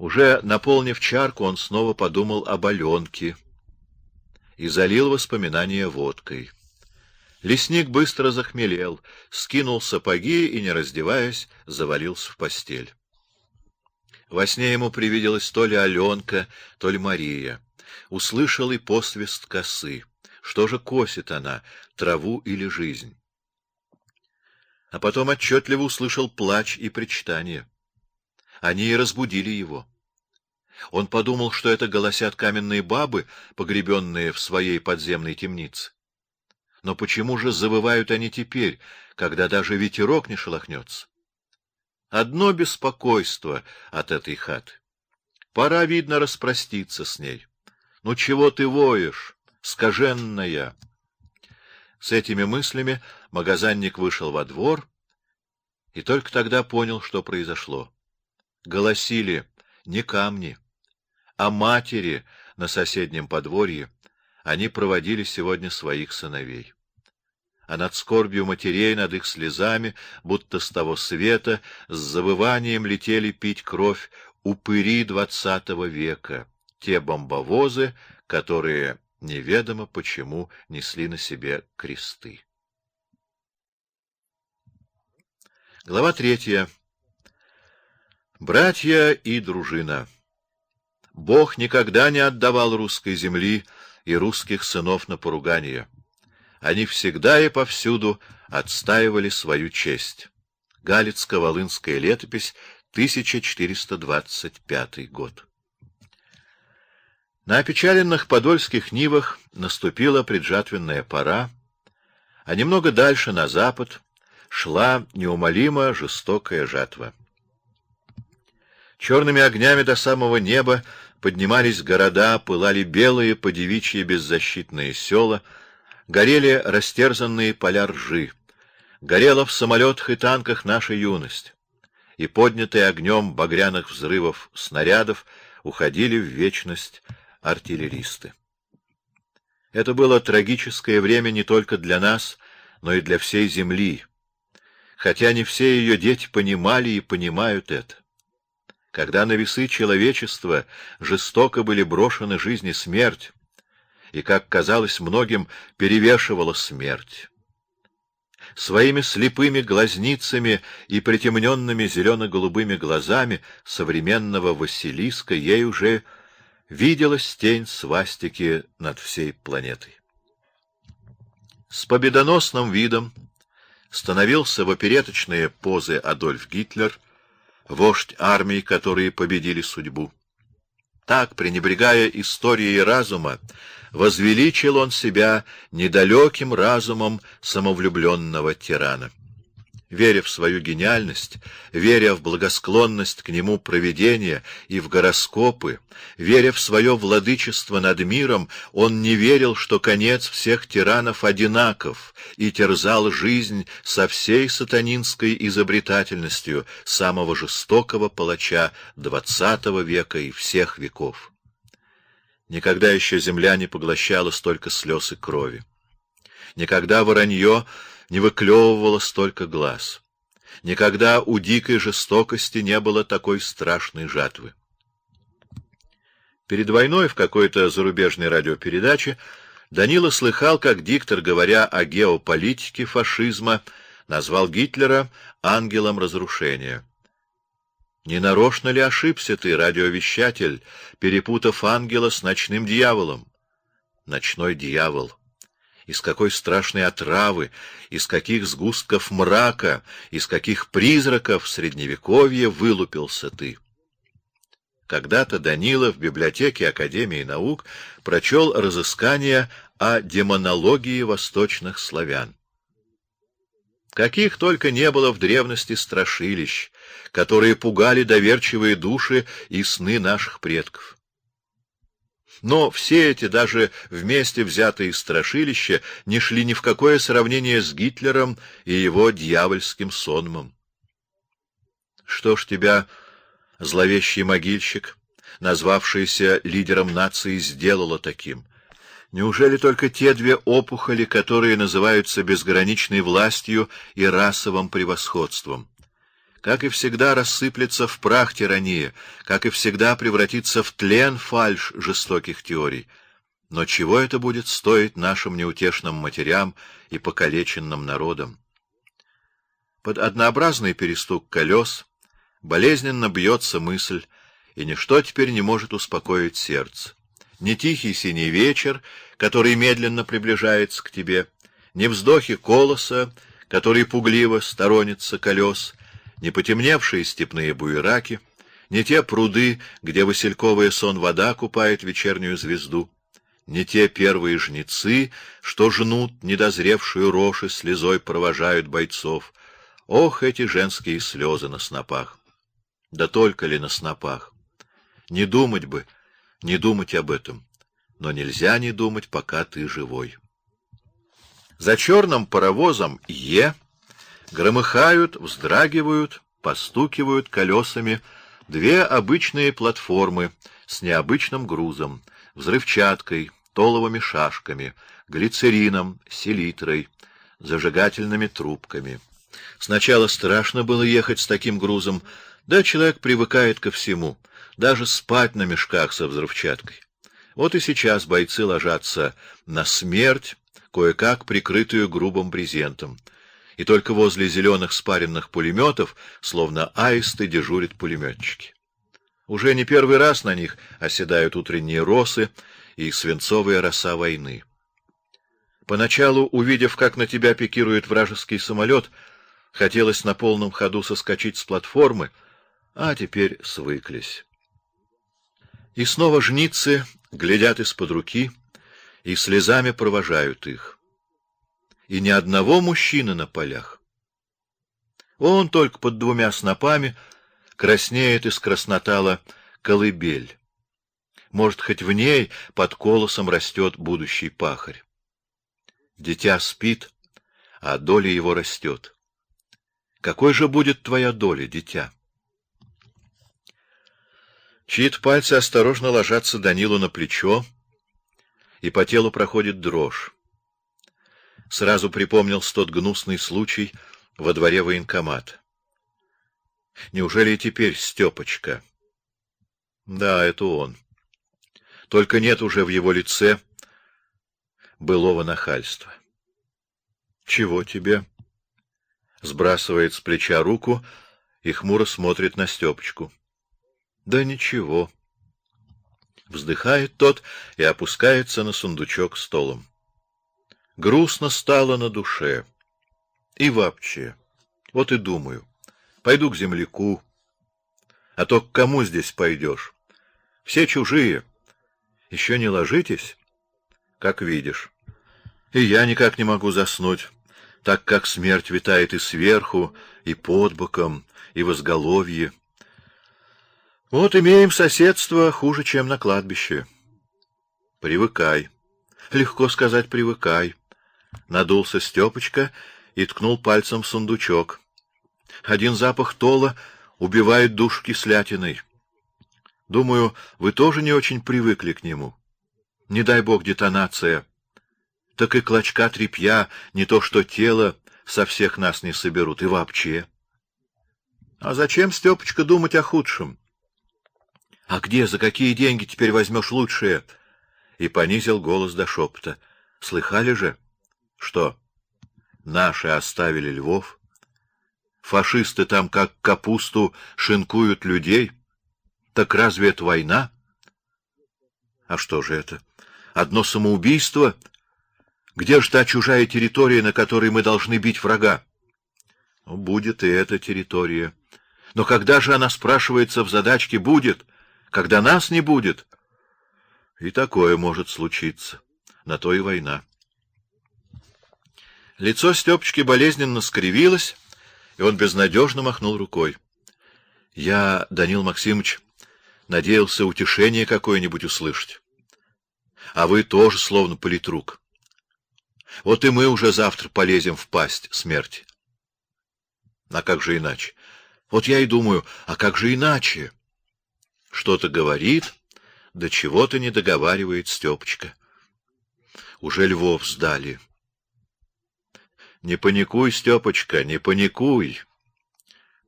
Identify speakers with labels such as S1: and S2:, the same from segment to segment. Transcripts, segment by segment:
S1: Уже наполнив чарку, он снова подумал об Аленке и залил воспоминания водкой. Лесник быстро захмелел, скинул сапоги и, не раздеваясь, завалился в постель. Во сне ему привиделась то ли Аленка, то ли Мария. Услышал и посвист косы. Что же косит она, траву или жизнь? А потом отчетливо услышал плач и причитание. Они и разбудили его. Он подумал, что это голосят каменные бабы, погребенные в своей подземной темнице. Но почему же завывают они теперь, когда даже ветерок не шелохнется? Одно беспокойство от этой хаты. Пора, видно, распроститься с ней. Ну чего ты воешь, скаженная? С этими мыслями магазинник вышел во двор и только тогда понял, что произошло. Голосили не камни, а матери на соседнем подворье. Они проводили сегодня своих сыновей. А над скорбью матерей, над их слезами, будто с того света, с завыванием летели пить кровь упыри двадцатого века, те бомбовозы, которые неведомо почему несли на себе кресты. Глава третья. Братья и дружина. Бог никогда не отдавал русской земли и русских сынов на поругание. Они всегда и повсюду отстаивали свою честь. Галицко-Волынская летопись, 1425 год. На опечаленных подольских нивах наступила преджатвенная пора, а немного дальше, на запад, шла неумолимо жестокая жатва. Черными огнями до самого неба поднимались города, пылали белые подевичьи беззащитные села, горели растерзанные поля ржи, горела в самолетах и танках наша юность, и поднятые огнем багряных взрывов снарядов уходили в вечность артиллеристы. Это было трагическое время не только для нас, но и для всей земли, хотя не все ее дети понимали и понимают это. Когда на весы человечества жестоко были брошены жизнь и смерть, и, как казалось многим, перевешивала смерть. Своими слепыми глазницами и притемненными зелено-голубыми глазами современного Василиска ей уже виделась тень свастики над всей планетой. С победоносным видом становился в опереточные позы Адольф Гитлер, вождь армий, которые победили судьбу. Так, пренебрегая историей разума, возвеличил он себя недалеким разумом самовлюбленного тирана веря в свою гениальность, веря в благосклонность к нему провидения и в гороскопы, веря в свое владычество над миром, он не верил, что конец всех тиранов одинаков, и терзал жизнь со всей сатанинской изобретательностью самого жестокого палача двадцатого века и всех веков. Никогда еще земля не поглощала столько слез и крови. Никогда воронье не выклевывало столько глаз. Никогда у дикой жестокости не было такой страшной жатвы. Перед войной в какой-то зарубежной радиопередаче Данила слыхал, как диктор, говоря о геополитике фашизма, назвал Гитлера ангелом разрушения. Не нарочно ли ошибся ты, радиовещатель, перепутав ангела с ночным дьяволом? Ночной дьявол из какой страшной отравы, из каких сгустков мрака, из каких призраков средневековья вылупился ты. Когда-то Данила в библиотеке Академии наук прочел разыскания о демонологии восточных славян. Каких только не было в древности страшилищ, которые пугали доверчивые души и сны наших предков. Но все эти, даже вместе взятые страшилища, не шли ни в какое сравнение с Гитлером и его дьявольским сонмом. Что ж тебя, зловещий могильщик, назвавшийся лидером нации, сделало таким? Неужели только те две опухоли, которые называются безграничной властью и расовым превосходством? Как и всегда рассыплется в прах тирания, как и всегда превратится в тлен фальшь жестоких теорий. Но чего это будет стоить нашим неутешным матерям и покалеченным народам? Под однообразный перестук колес болезненно бьется мысль, и ничто теперь не может успокоить сердце. Ни тихий синий вечер, который медленно приближается к тебе, ни вздохи колоса, который пугливо сторонится колес, ни потемневшие степные буераки, ни те пруды, где васильковая сон вода купает вечернюю звезду, ни те первые жнецы, что жнут недозревшую рожь и слезой провожают бойцов. Ох, эти женские слезы на снопах! Да только ли на снопах? Не думать бы, не думать об этом, но нельзя не думать, пока ты живой. За черным паровозом Е громыхают, вздрагивают, постукивают колесами две обычные платформы с необычным грузом, взрывчаткой, толовыми шашками, глицерином, селитрой, зажигательными трубками. Сначала страшно было ехать с таким грузом, да человек привыкает ко всему, даже спать на мешках со взрывчаткой. Вот и сейчас бойцы ложатся на смерть, кое-как прикрытую грубым брезентом. И только возле зеленых спаренных пулеметов, словно аисты, дежурят пулеметчики. Уже не первый раз на них оседают утренние росы и свинцовая роса войны. Поначалу, увидев, как на тебя пикирует вражеский самолет, хотелось на полном ходу соскочить с платформы, а теперь свыклись. И снова жницы глядят из-под руки и слезами провожают их. И ни одного мужчины на полях. Он только под двумя снопами краснеет из краснотала колыбель. Может, хоть в ней под колосом растет будущий пахарь. Дитя спит, а доля его растет. Какой же будет твоя доля, дитя? Чьи-то пальцы осторожно ложатся Данилу на плечо, и по телу проходит дрожь. Сразу припомнился тот гнусный случай во дворе военкомата. Неужели теперь Степочка? Да, это он. Только нет уже в его лице былого нахальства. Чего тебе? Сбрасывает с плеча руку и хмуро смотрит на Степочку. Да ничего. Вздыхает тот и опускается на сундучок столом. Грустно стало на душе. И вообще. Вот и думаю. Пойду к земляку. А то к кому здесь пойдешь? Все чужие. Еще не ложитесь? Как видишь. И я никак не могу заснуть, так как смерть витает и сверху, и под боком, и в изголовье. Вот имеем соседство хуже, чем на кладбище. Привыкай. Легко сказать привыкай. Надулся Стёпочка и ткнул пальцем в сундучок. Один запах тола убивает душ кислятиной. Думаю, вы тоже не очень привыкли к нему. Не дай бог детонация. Так и клочка тряпья, не то что тело, со всех нас не соберут и вообще. А зачем, Стёпочка, думать о худшем? А где, за какие деньги теперь возьмешь лучшее? И понизил голос до шепота. Слыхали же? Что? Наши оставили Львов? Фашисты там как капусту шинкуют людей? Так разве это война? А что же это? Одно самоубийство? Где же та чужая территория, на которой мы должны бить врага? Ну, будет и эта территория. Но когда же она спрашивается в задачке будет? когда нас не будет. И такое может случиться. На то и война. Лицо Стёпочки болезненно скривилось, и он безнадежно махнул рукой. Я, Данил Максимович, надеялся утешение какое-нибудь услышать. А вы тоже словно политрук. Вот и мы уже завтра полезем в пасть смерти. А как же иначе? Вот я и думаю, а как же иначе? Что-то говорит, да чего-то не договаривает Стёпочка. Уже Львов сдали. Не паникуй, Стёпочка, не паникуй.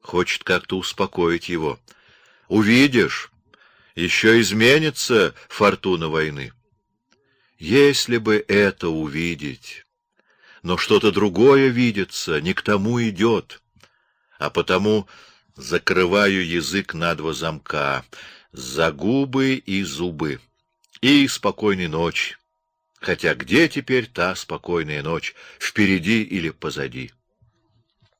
S1: Хочет как-то успокоить его. Увидишь, еще изменится фортуна войны. Если бы это увидеть... Но что-то другое видится, не к тому идет. А потому закрываю язык на два замка, за губы и зубы. И спокойной ночи. Хотя где теперь та спокойная ночь, впереди или позади?